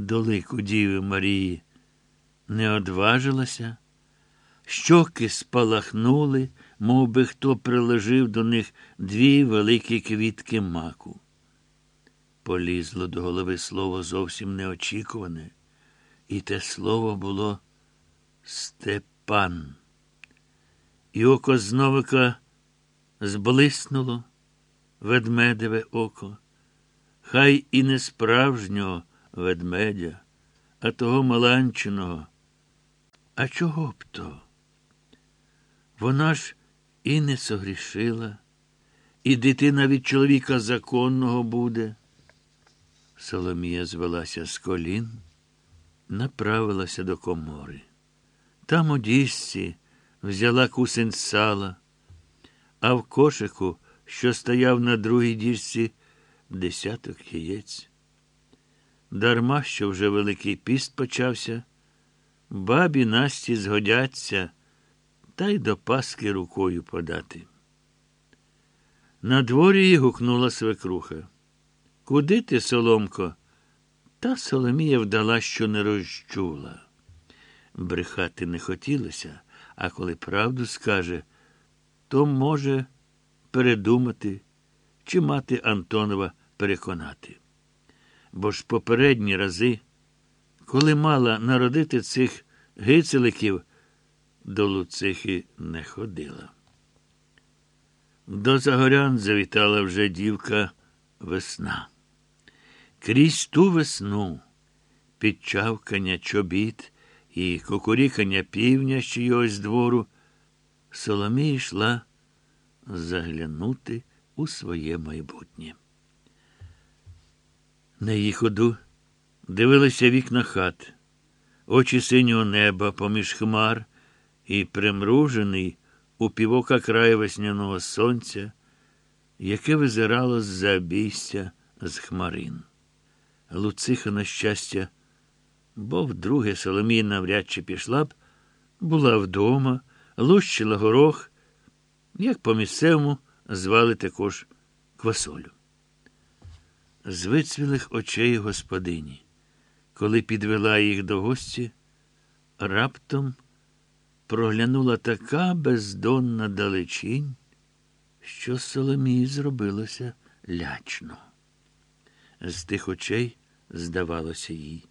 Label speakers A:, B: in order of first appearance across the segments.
A: до лику Діви Марії, не одважилася, щоки спалахнули, мов би хто приложив до них дві великі квітки маку. Полізло до голови слово зовсім неочікуване, і те слово було Степан. І око зновика зблиснуло ведмедеве око, хай і не справжнього ведмедя, а того маланчиного. А чого б то? Вона ж і не согрішила, і дитина від чоловіка законного буде. Соломія звелася з колін, направилася до комори. Там у діжці взяла кусень сала, а в кошику, що стояв на другій діжці, десяток яєць. Дарма, що вже Великий піст почався, бабі Насті згодяться та й до паски рукою подати. На дворі гукнула свекруха. Куди ти, Соломко? Та Соломія вдала, що не розчула. Брехати не хотілося, а коли правду скаже, то може передумати чи мати Антонова переконати. Бо ж попередні рази, коли мала народити цих гицеликів, до Луцихи не ходила. До Загорян завітала вже дівка весна. Крізь ту весну, під чавкання чобіт і кукурікання півня з чийогось двору, Соломія йшла заглянути у своє майбутнє. На її ходу дивилися вікна хат, очі синього неба поміж хмар і примружений у півока краю весняного сонця, яке визирало з-за обійстя з хмарин. Луциха, на щастя, бо вдруге Соломія навряд чи пішла б, була вдома, лущила горох, як по місцевому звали також квасолю. З вицвілих очей господині, коли підвела їх до гості, раптом проглянула така бездонна далечінь, що Соломії зробилося лячно. З тих очей, здавалося їй,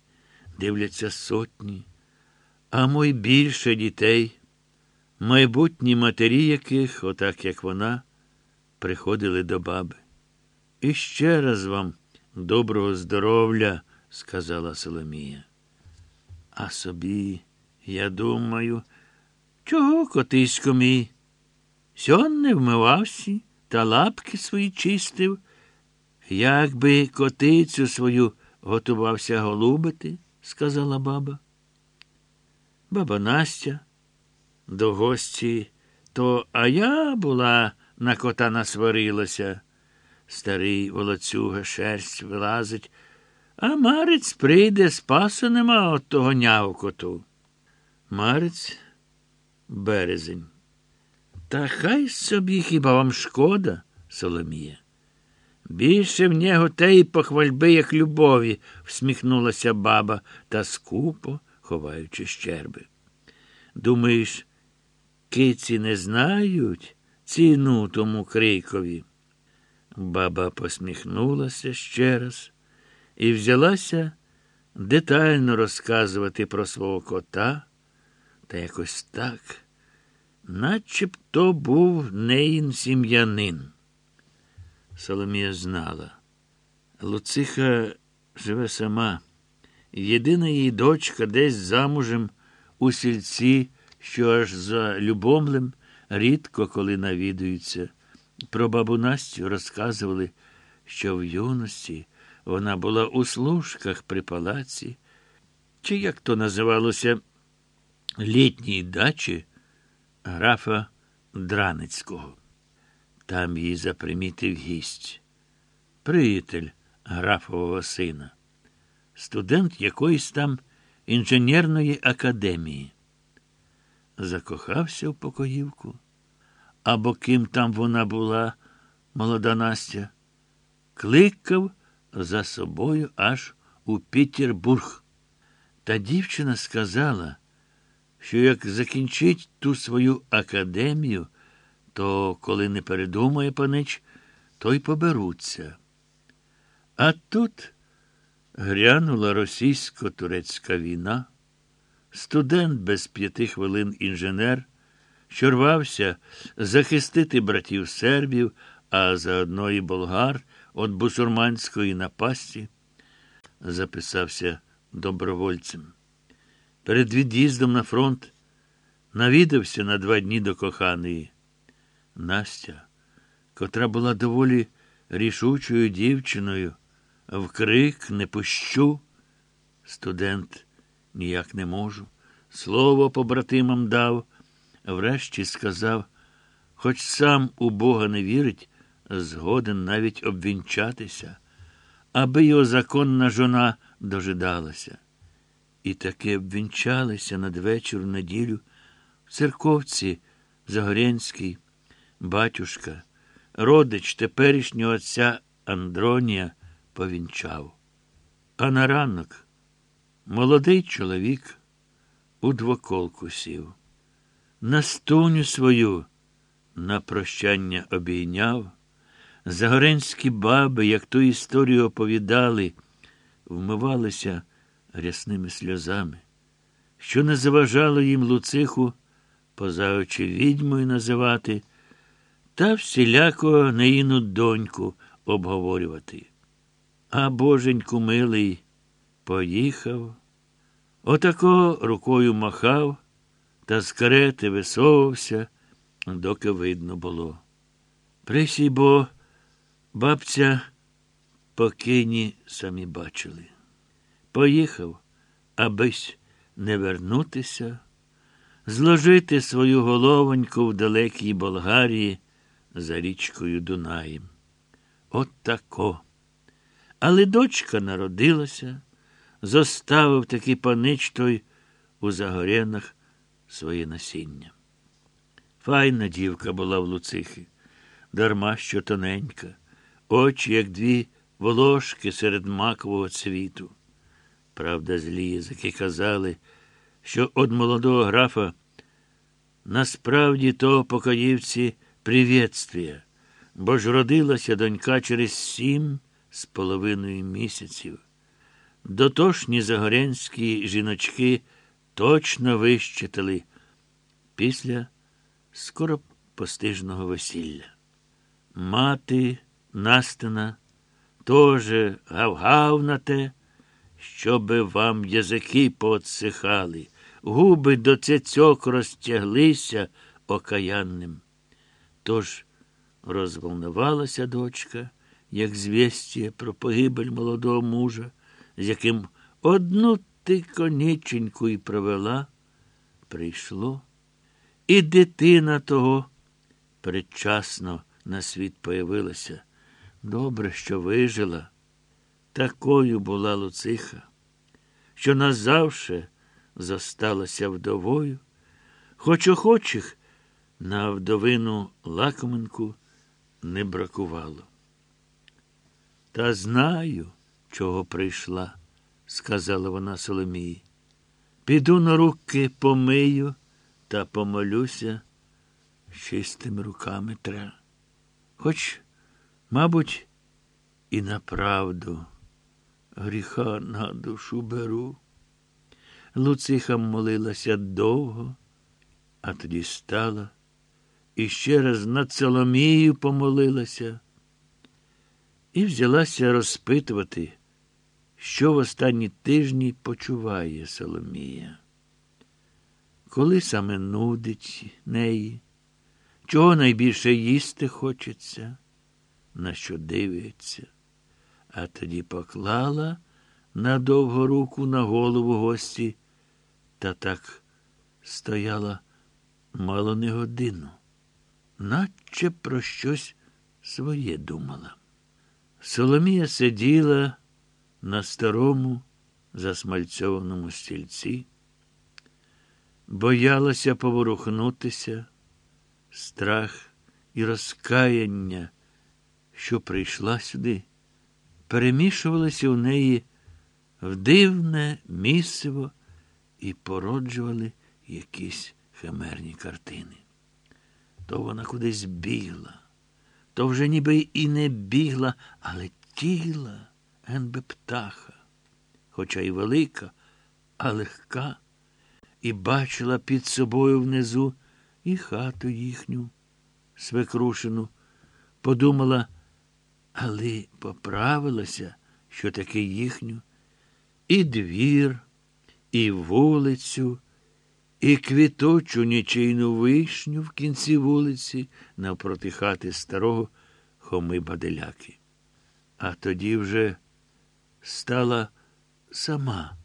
A: дивляться сотні, а мой більше дітей, майбутні матері яких, отак як вона, приходили до баби. І ще раз вам доброго здоров'я, сказала Соломія. А собі, я думаю, чого котисько мій? Сьон не вмивався та лапки свої чистив. Як би котицю свою готувався голубити, сказала баба. Баба Настя до гості, то а я була на кота насварилася. Старий волоцюга шерсть вилазить, а марець прийде, спасу нема от того нявкоту. Марець березень. Та хай собі хіба вам шкода, Соломія. Більше в нього теї похвальби, як любові, всміхнулася баба та скупо ховаючи щерби. Думаєш, киці не знають ціну тому крикові? Баба посміхнулася ще раз і взялася детально розказувати про свого кота, та якось так, начебто був неїн сім'янин. Соломія знала. Луциха живе сама. Єдина її дочка десь замужем у сільці, що аж за любомлем, рідко коли навідуються. Про бабу Настю розказували, що в юності вона була у служках при палаці, чи як то називалося, літній дачі графа Драницького. Там її запримітив гість, приятель графового сина, студент якоїсь там інженерної академії. Закохався в покоївку, або ким там вона була, молода Настя, кликав за собою аж у Пітербург. Та дівчина сказала, що як закінчить ту свою академію, то коли не передумає панич, то й поберуться. А тут грянула російсько-турецька війна, студент без п'яти хвилин інженер, що рвався захистити братів сербів, а заодно і болгар від бусурманської напасті, записався добровольцем. Перед від'їздом на фронт навідався на два дні до коханої. Настя, котра була доволі рішучою дівчиною, вкрик не пущу. Студент ніяк не можу. Слово побратимам дав, врешті сказав, хоч сам у Бога не вірить, згоден навіть обвінчатися, аби його законна жона дожидалася. І таки обвінчалися надвечір в неділю в церковці Загорянській, батюшка, родич теперішнього отця Андронія повінчав. А на ранок молодий чоловік у двоколку сів. На стуню свою на прощання обійняв. Загоренські баби, як ту історію оповідали, вмивалися рясними сльозами, що не заважало їм Луциху поза очі відьмою називати, та всіляко неїну доньку обговорювати. А боженьку милий поїхав, отако рукою махав та з карети висовувався, доки видно було. Присій бо бабця покині самі бачили. Поїхав, абись не вернутися, зложити свою головоньку в далекій Болгарії за річкою Дунаєм. От тако. Але дочка народилася, зоставив такий панич той у Загорянах своє насіння. Файна дівка була в Луцихи, дарма що тоненька, очі, як дві волошки серед макового цвіту. Правда, злі язики казали, що од молодого графа насправді то покоївці привітствія, бо ж родилася донька через сім з половиною місяців. Дотошні загорянські жіночки точно вищитали після скоро постижного весілля. Мати Настина теж гав-гав на те, щоби вам язики поотсихали, губи до цецьок розтяглися окаянним. Тож розволнувалася дочка, як звістя про погибель молодого мужа, з яким одну ти коніченьку й провела, прийшло, і дитина того предчасно на світ появилася. Добре, що вижила. Такою була Луциха, що назавше зосталася вдовою, хоч охочих на вдовину лакоменку не бракувало. Та знаю, чого прийшла, сказала вона Соломії. Піду на руки помию та помолюся чистими руками треба. Хоч, мабуть, і на правду гріха на душу беру. Луциха молилася довго, а тоді стала і ще раз над Соломією помолилася і взялася розпитувати, що в останні тижні почуває Соломія. Коли саме нудить неї, чого найбільше їсти хочеться, на що дивиться, а тоді поклала на довгу руку на голову гості та так стояла мало не годину, наче про щось своє думала. Соломія сиділа на старому засмальцьованому стільці, боялася поворухнутися, страх і розкаяння, що прийшла сюди, перемішувалися в неї в дивне місиво і породжували якісь химерні картини. То вона кудись бігла, то вже ніби і не бігла, але тіла, генби птаха, хоча й велика, а легка, і бачила під собою внизу і хату їхню, свекрушену, подумала, але поправилася, що таки їхню, і двір, і вулицю, і квіточу нічийну вишню в кінці вулиці навпроти хати старого Хоми Баделяки. А тоді вже стала сама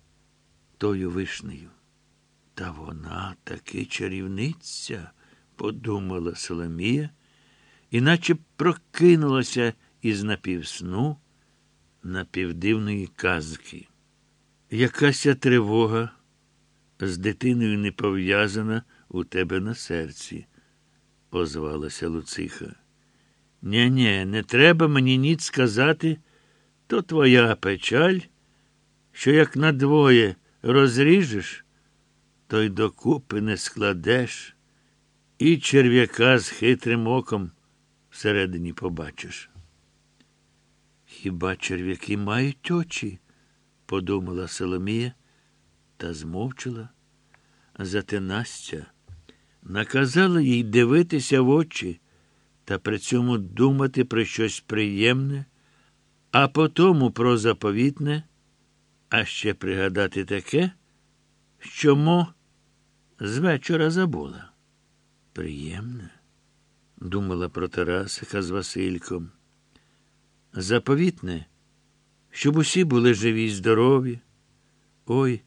A: тою вишнею. Та вона таки чарівниця, подумала Соломія, іначе прокинулася із напівсну напівдивної казки. Якася тривога з дитиною не пов'язана у тебе на серці, озвалася Луциха. Нє, нє, не треба мені ніц сказати, то твоя печаль, що як надвоє розріжеш, то й докупи не складеш, і черв'яка з хитрим оком всередині побачиш. Хіба черв'яки мають очі? подумала Соломія та змовчала. Зате Настя наказала їй дивитися в очі та при цьому думати про щось приємне, а потому про заповітне, а ще пригадати таке, що мо з вечора забула. Приємне, думала про Тарасика з Васильком. Заповітне, щоб усі були живі й здорові. Ой,